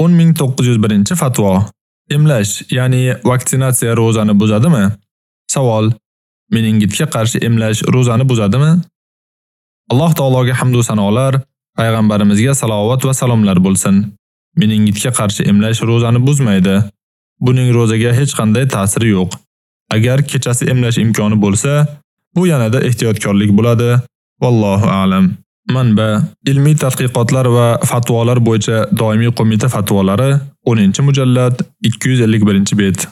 10901-fatvo. Emlash, ya'ni vaksinatsiya ro'zani buzadimi? Savol: Meningitga qarshi emlash ro'zani buzadimi? Alloh taologa hamd va sanolar, payg'ambarimizga salovat va salomlar bo'lsin. Meningitga qarshi emlash ro'zani buzmaydi. Buning ro'zaga hech qanday ta'siri yo'q. Agar kechasi emlash imkoni bo'lsa, bu yanada ehtiyotkorlik bo'ladi. Vallohu a'lam. Manba: Ilmiy tadqiqotlar va fatvolar bo'yicha doimiy qo'mita fatvolari 10-mujallad 251-bet.